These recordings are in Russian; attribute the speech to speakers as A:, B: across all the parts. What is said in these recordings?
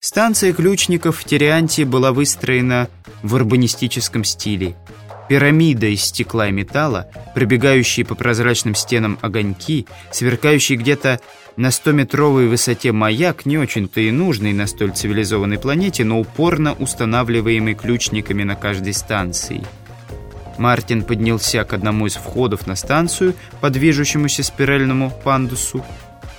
A: Станция ключников в Терианте была выстроена в урбанистическом стиле. Пирамида из стекла и металла, пробегающие по прозрачным стенам огоньки, сверкающий где-то на 100-метровой высоте маяк, не очень-то и нужный на столь цивилизованной планете, но упорно устанавливаемый ключниками на каждой станции. Мартин поднялся к одному из входов на станцию по движущемуся спиральному пандусу.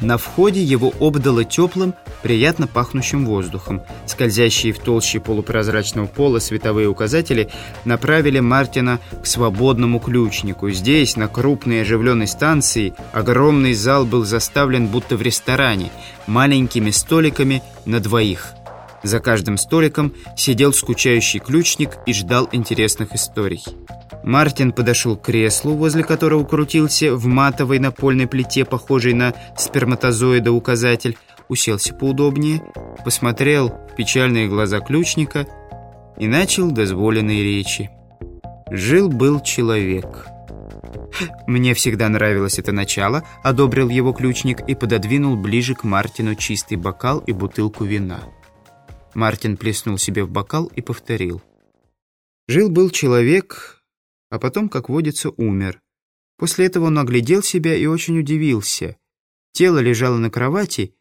A: На входе его обдало теплым, приятно пахнущим воздухом. Скользящие в толще полупрозрачного пола световые указатели направили Мартина к свободному ключнику. Здесь, на крупной оживленной станции, огромный зал был заставлен будто в ресторане, маленькими столиками на двоих. За каждым столиком сидел скучающий ключник и ждал интересных историй. Мартин подошел к креслу, возле которого крутился в матовой напольной плите, похожей на сперматозоида указатель, уселся поудобнее, посмотрел в печальные глаза ключника и начал дозволенные речи. Жил-был человек. Мне всегда нравилось это начало, одобрил его ключник и пододвинул ближе к Мартину чистый бокал и бутылку вина. Мартин плеснул себе в бокал и повторил. Жил-был человек, а потом, как водится, умер. После этого он оглядел себя и очень удивился. Тело лежало на кровати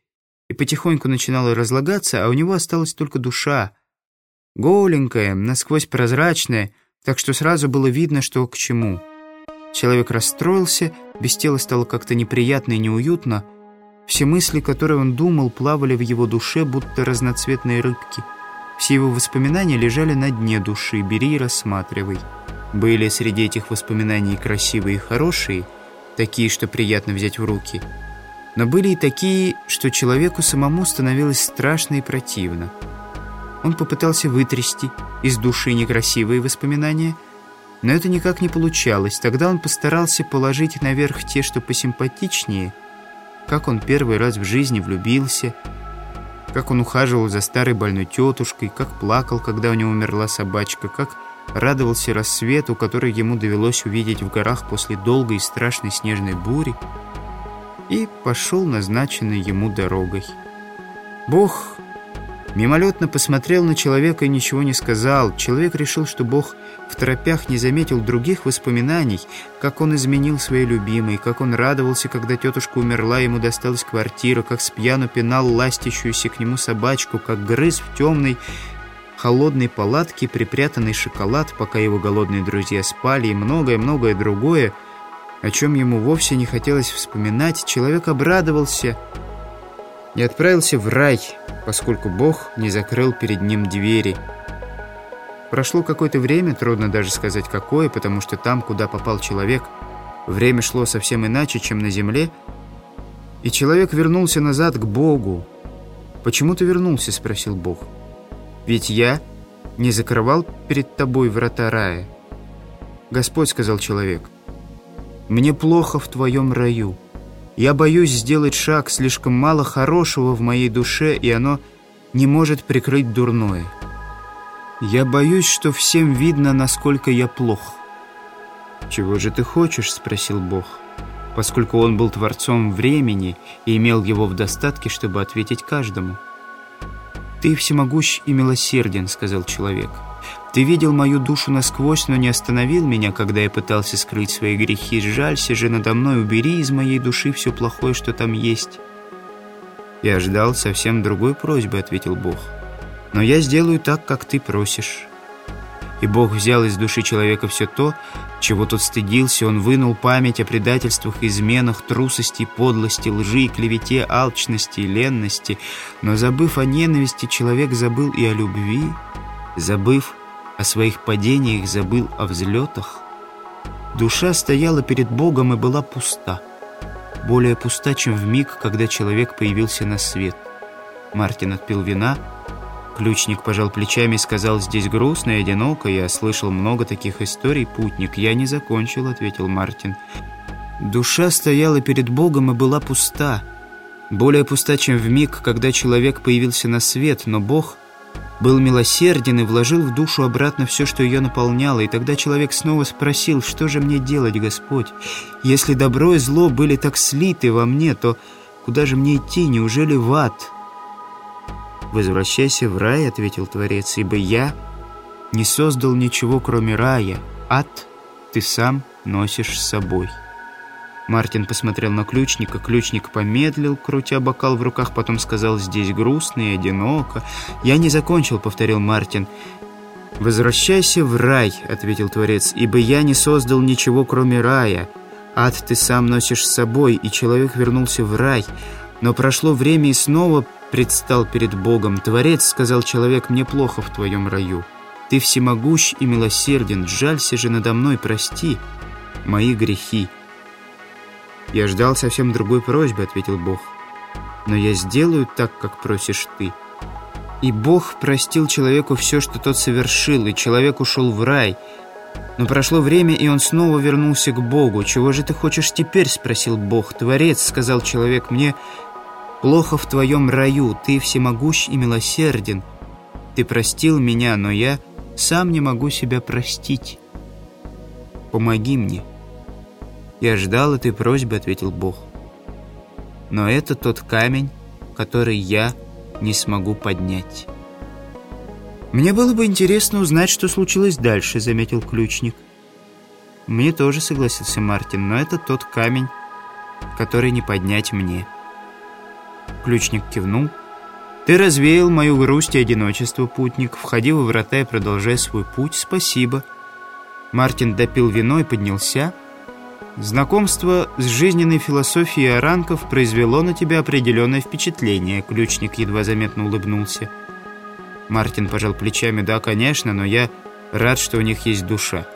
A: и потихоньку начинало разлагаться, а у него осталась только душа. Голенькая, насквозь прозрачная, так что сразу было видно, что к чему. Человек расстроился, без тела стало как-то неприятно и неуютно. Все мысли, которые он думал, плавали в его душе, будто разноцветные рыбки. Все его воспоминания лежали на дне души, бери и рассматривай. Были среди этих воспоминаний красивые и хорошие, такие, что приятно взять в руки. Но были и такие, что человеку самому становилось страшно и противно. Он попытался вытрясти из души некрасивые воспоминания, но это никак не получалось. Тогда он постарался положить наверх те, что посимпатичнее, как он первый раз в жизни влюбился, как он ухаживал за старой больной тетушкой, как плакал, когда у него умерла собачка, как радовался рассвету, который ему довелось увидеть в горах после долгой и страшной снежной бури, и пошел назначенной ему дорогой. Бог мимолетно посмотрел на человека и ничего не сказал. Человек решил, что Бог в торопях не заметил других воспоминаний, как он изменил своей любимой, как он радовался, когда тетушка умерла, ему досталась квартира, как с пьяну пинал ластящуюся к нему собачку, как грыз в темной холодной палатке припрятанный шоколад, пока его голодные друзья спали, и многое-многое другое, о чем ему вовсе не хотелось вспоминать, человек обрадовался и отправился в рай, поскольку Бог не закрыл перед ним двери. Прошло какое-то время, трудно даже сказать какое, потому что там, куда попал человек, время шло совсем иначе, чем на земле, и человек вернулся назад к Богу. «Почему ты вернулся?» — спросил Бог. Ведь я не закрывал перед тобой врата рая. Господь сказал человек, «Мне плохо в твоем раю. Я боюсь сделать шаг, слишком мало хорошего в моей душе, и оно не может прикрыть дурное. Я боюсь, что всем видно, насколько я плох». «Чего же ты хочешь?» — спросил Бог, поскольку он был творцом времени и имел его в достатке, чтобы ответить каждому. «Ты всемогущ и милосерден», — сказал человек. «Ты видел мою душу насквозь, но не остановил меня, когда я пытался скрыть свои грехи. Жалься же надо мной, убери из моей души все плохое, что там есть». «Я ждал совсем другой просьбы», — ответил Бог. «Но я сделаю так, как ты просишь». И Бог взял из души человека все то, чего тот стыдился. Он вынул память о предательствах, изменах, трусости, подлости, лжи, клевете, алчности, ленности. Но забыв о ненависти, человек забыл и о любви. Забыв о своих падениях, забыл о взлетах. Душа стояла перед Богом и была пуста. Более пуста, чем в миг, когда человек появился на свет. Мартин отпил вина — Ключник пожал плечами и сказал, «Здесь грустно и одиноко. Я слышал много таких историй, путник. Я не закончил», — ответил Мартин. Душа стояла перед Богом и была пуста. Более пуста, чем в миг, когда человек появился на свет, но Бог был милосерден и вложил в душу обратно все, что ее наполняло. И тогда человек снова спросил, что же мне делать, Господь? Если добро и зло были так слиты во мне, то куда же мне идти? Неужели в ад?» «Возвращайся в рай», — ответил Творец, «ибо я не создал ничего, кроме рая. Ад ты сам носишь с собой». Мартин посмотрел на ключника. Ключник помедлил, крутя бокал в руках, потом сказал «Здесь грустно и одиноко». «Я не закончил», — повторил Мартин. «Возвращайся в рай», — ответил Творец, «ибо я не создал ничего, кроме рая. Ад ты сам носишь с собой, и человек вернулся в рай. Но прошло время и снова предстал перед Богом. Творец, — сказал человек, — мне плохо в твоем раю. Ты всемогущ и милосерден, жалься же надо мной, прости мои грехи». «Я ждал совсем другой просьбы», — ответил Бог. «Но я сделаю так, как просишь ты». И Бог простил человеку все, что тот совершил, и человек ушел в рай. Но прошло время, и он снова вернулся к Богу. «Чего же ты хочешь теперь?» — спросил Бог. «Творец», — сказал человек, — «мне плохо в твоем раю, ты всемогущ и милосерден. Ты простил меня, но я сам не могу себя простить. Помоги мне». «Я ждал этой просьбы», — ответил Бог. «Но это тот камень, который я не смогу поднять». «Мне было бы интересно узнать, что случилось дальше», — заметил ключник. «Мне тоже согласился Мартин, но это тот камень, который не поднять мне». Ключник кивнул. «Ты развеял мою грусть и одиночество, путник. Входи во врата и продолжай свой путь. Спасибо». Мартин допил вино и поднялся. Знакомство с жизненной философией оранков произвело на тебя определенное впечатление. Ключник едва заметно улыбнулся. Мартин пожал плечами. Да, конечно, но я рад, что у них есть душа.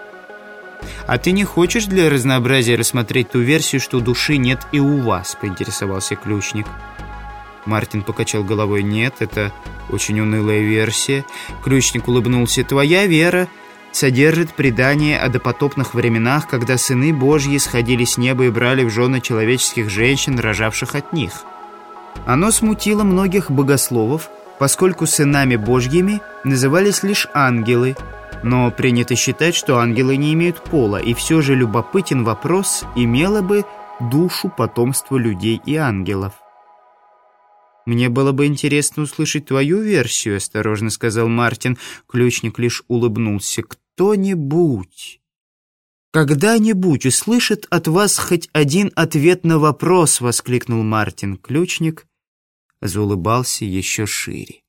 A: «А ты не хочешь для разнообразия рассмотреть ту версию, что души нет и у вас?» — поинтересовался ключник. Мартин покачал головой. «Нет, это очень унылая версия». Ключник улыбнулся. «Твоя вера содержит предание о допотопных временах, когда сыны Божьи сходили с неба и брали в жены человеческих женщин, рожавших от них. Оно смутило многих богословов, поскольку сынами Божьими назывались лишь ангелы, но принято считать, что ангелы не имеют пола, и все же любопытен вопрос, имело бы душу потомство людей и ангелов. «Мне было бы интересно услышать твою версию», — осторожно сказал Мартин. Ключник лишь улыбнулся. «Кто-нибудь, когда-нибудь услышит от вас хоть один ответ на вопрос», — воскликнул Мартин. Ключник заулыбался еще шире.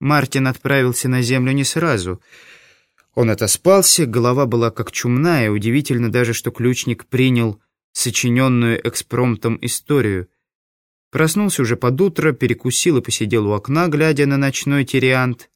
A: Мартин отправился на землю не сразу. Он отоспался, голова была как чумная. Удивительно даже, что ключник принял сочиненную экспромтом историю — Проснулся уже под утро, перекусил и посидел у окна, глядя на ночной тириант.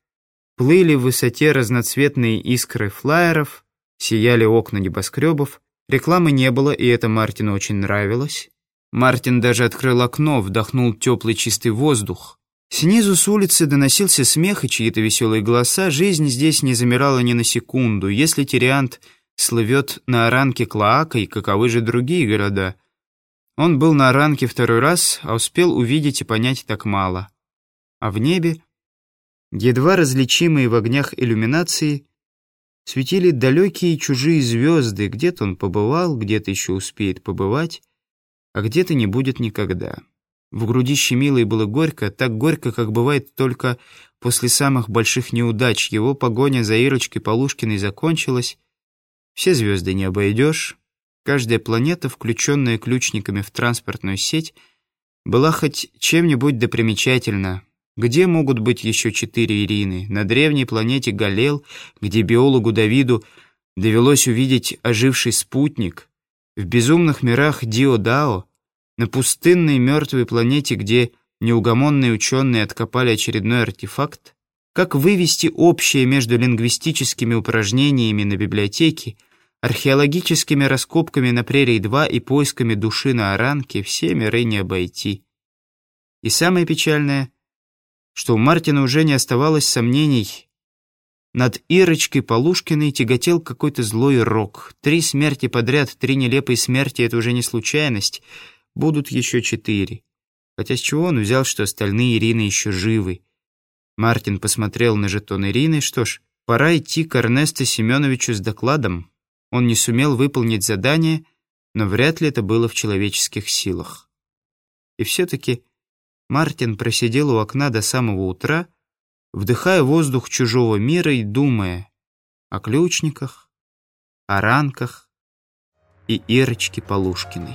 A: Плыли в высоте разноцветные искры флайеров, сияли окна небоскребов. Рекламы не было, и это Мартину очень нравилось. Мартин даже открыл окно, вдохнул теплый чистый воздух. Снизу с улицы доносился смех и чьи-то веселые голоса. Жизнь здесь не замирала ни на секунду. Если Тириант слывет на оранке Клоакой, каковы же другие города — он был на ранке второй раз, а успел увидеть и понять так мало. А в небе, едва различимые в огнях иллюминации, светили далекие чужие звезды. Где-то он побывал, где-то еще успеет побывать, а где-то не будет никогда. В груди щемило и было горько, так горько, как бывает только после самых больших неудач. Его погоня за Ирочкой Полушкиной закончилась. Все звезды не обойдешь. Каждая планета, включенная ключниками в транспортную сеть, была хоть чем-нибудь допримечательна. Где могут быть еще четыре Ирины? На древней планете Галел, где биологу Давиду довелось увидеть оживший спутник. В безумных мирах Дио-Дао, на пустынной мертвой планете, где неугомонные ученые откопали очередной артефакт, как вывести общее между лингвистическими упражнениями на библиотеке Археологическими раскопками на прерии-2 и поисками души на Оранке все миры не обойти. И самое печальное, что у Мартина уже не оставалось сомнений. Над Ирочкой Полушкиной тяготел какой-то злой рок. Три смерти подряд, три нелепые смерти — это уже не случайность. Будут еще четыре. Хотя с чего он взял, что остальные Ирины еще живы? Мартин посмотрел на жетон Ирины. Что ж, пора идти к Эрнесту Семеновичу с докладом. Он не сумел выполнить задание, но вряд ли это было в человеческих силах. И все-таки Мартин просидел у окна до самого утра, вдыхая воздух чужого мира и думая о ключниках, о ранках и Ирочке Полушкиной.